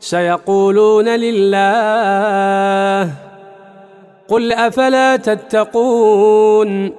سيقولون لله قل أفلا تتقون